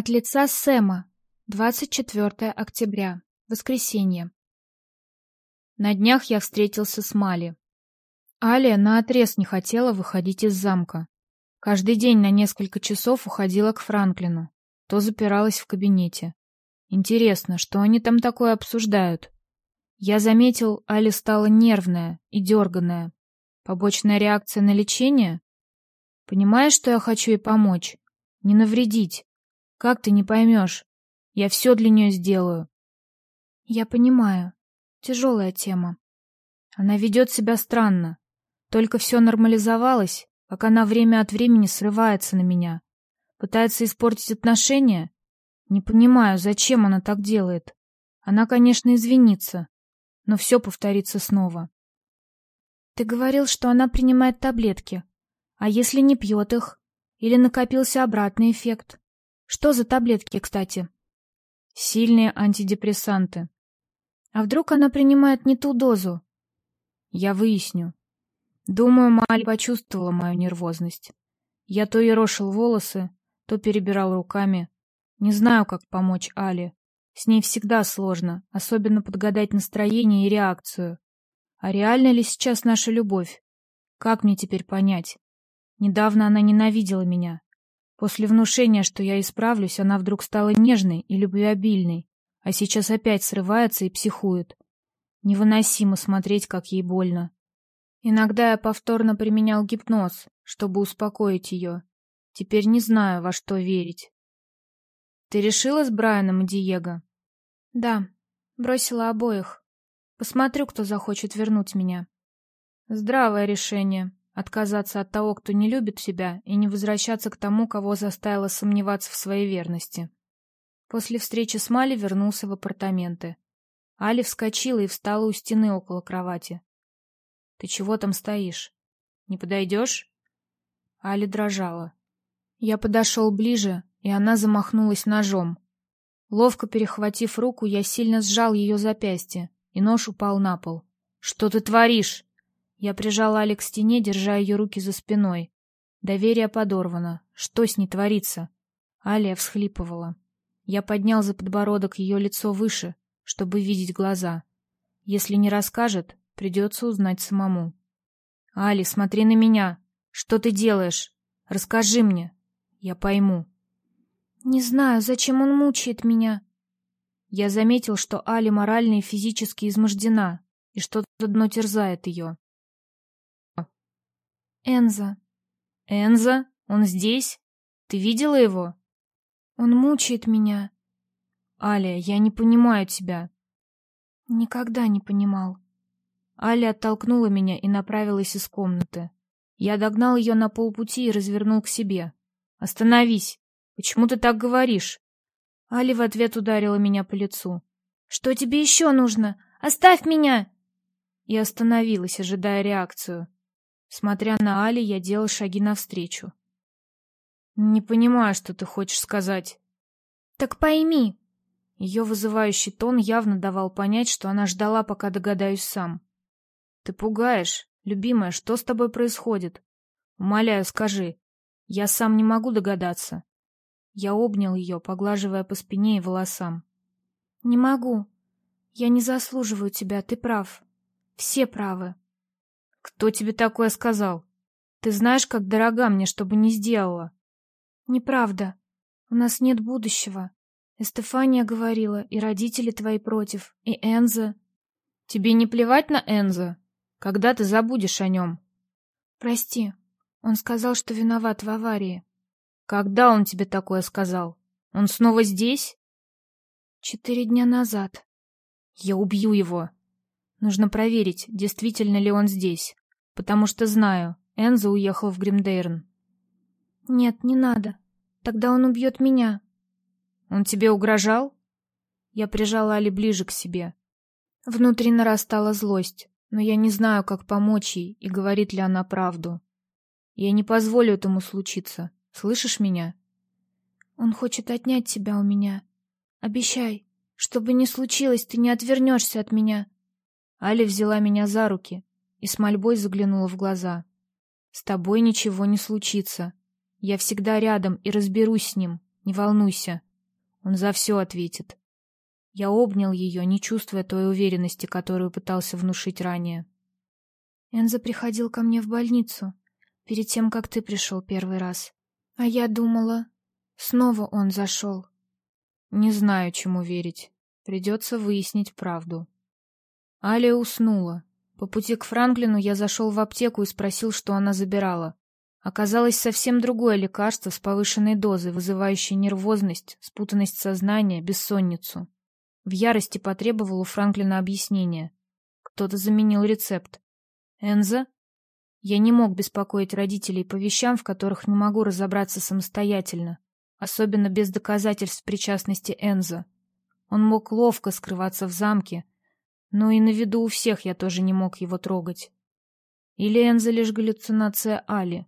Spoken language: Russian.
От лица Сэма. 24 октября. Воскресенье. На днях я встретился с Мали. Алия наотрез не хотела выходить из замка. Каждый день на несколько часов уходила к Франклину, то запиралась в кабинете. Интересно, что они там такое обсуждают? Я заметил, Али стала нервная и дерганая. Побочная реакция на лечение? Понимаешь, что я хочу ей помочь? Не навредить. Как ты не поймешь? Я все для нее сделаю. Я понимаю. Тяжелая тема. Она ведет себя странно. Только все нормализовалось, как она время от времени срывается на меня. Пытается испортить отношения? Не понимаю, зачем она так делает. Она, конечно, извинится, но все повторится снова. Ты говорил, что она принимает таблетки. А если не пьет их? Или накопился обратный эффект? Что за таблетки, кстати? Сильные антидепрессанты. А вдруг она принимает не ту дозу? Я выясню. Думаю, Мали почувствовала мою нервозность. Я то ерошил волосы, то перебирал руками. Не знаю, как помочь Але. С ней всегда сложно, особенно подгадать настроение и реакцию. А реальна ли сейчас наша любовь? Как мне теперь понять? Недавно она ненавидела меня, После внушения, что я исправлюсь, она вдруг стала нежной и любвеобильной, а сейчас опять срывается и психует. Невыносимо смотреть, как ей больно. Иногда я повторно применял гипноз, чтобы успокоить ее. Теперь не знаю, во что верить. Ты решила с Брайаном и Диего? Да, бросила обоих. Посмотрю, кто захочет вернуть меня. Здравое решение. Отказаться от того, кто не любит себя, и не возвращаться к тому, кого заставила сомневаться в своей верности. После встречи с Мали вернулся в апартаменты. Али вскочила и встала у стены около кровати. «Ты чего там стоишь? Не подойдешь?» Али дрожала. Я подошел ближе, и она замахнулась ножом. Ловко перехватив руку, я сильно сжал ее запястье, и нож упал на пол. «Что ты творишь?» Я прижала Алекс к стене, держа ее руки за спиной. Доверие подорвано. Что с ней творится? Алия всхлипывала. Я поднял за подбородок ее лицо выше, чтобы видеть глаза. Если не расскажет, придется узнать самому. «Али, смотри на меня! Что ты делаешь? Расскажи мне! Я пойму!» «Не знаю, зачем он мучает меня!» Я заметил, что Али морально и физически измождена, и что-то дно терзает ее. Энза. Энза? Он здесь? Ты видела его? Он мучает меня. Аля, я не понимаю тебя. Никогда не понимал. Аля оттолкнула меня и направилась из комнаты. Я догнал ее на полпути и развернул к себе. Остановись. Почему ты так говоришь? Аля в ответ ударила меня по лицу. Что тебе еще нужно? Оставь меня! И остановилась, ожидая реакцию. Смотря на Али, я делал шаги навстречу. «Не понимаю, что ты хочешь сказать». «Так пойми». Ее вызывающий тон явно давал понять, что она ждала, пока догадаюсь сам. «Ты пугаешь. Любимая, что с тобой происходит? Умоляю, скажи. Я сам не могу догадаться». Я обнял ее, поглаживая по спине и волосам. «Не могу. Я не заслуживаю тебя, ты прав. Все правы. Кто тебе такое сказал? Ты знаешь, как дорога мне, чтобы не сделала. Неправда. У нас нет будущего. Эстефания говорила, и родители твои против, и Энза. Тебе не плевать на Энза? Когда ты забудешь о нем? Прости. Он сказал, что виноват в аварии. Когда он тебе такое сказал? Он снова здесь? Четыре дня назад. Я убью его. Нужно проверить, действительно ли он здесь, потому что знаю, Энза уехал в Гримдейрн. Нет, не надо. Тогда он убьет меня. Он тебе угрожал? Я прижала Али ближе к себе. Внутри нарастала злость, но я не знаю, как помочь ей и говорит ли она правду. Я не позволю этому случиться. Слышишь меня? Он хочет отнять тебя у меня. Обещай, что бы ни случилось, ты не отвернешься от меня. Аля взяла меня за руки и с мольбой заглянула в глаза. «С тобой ничего не случится. Я всегда рядом и разберусь с ним. Не волнуйся. Он за все ответит. Я обнял ее, не чувствуя той уверенности, которую пытался внушить ранее. Энза приходил ко мне в больницу, перед тем, как ты пришел первый раз. А я думала, снова он зашел. Не знаю, чему верить. Придется выяснить правду. Алия уснула. По пути к Франклину я зашел в аптеку и спросил, что она забирала. Оказалось совсем другое лекарство с повышенной дозой, вызывающее нервозность, спутанность сознания, бессонницу. В ярости потребовал у Франклина объяснения. Кто-то заменил рецепт. Энза? Я не мог беспокоить родителей по вещам, в которых не могу разобраться самостоятельно, особенно без доказательств причастности Энза. Он мог ловко скрываться в замке, но и на виду у всех я тоже не мог его трогать. Или Энза лишь галлюцинация Али?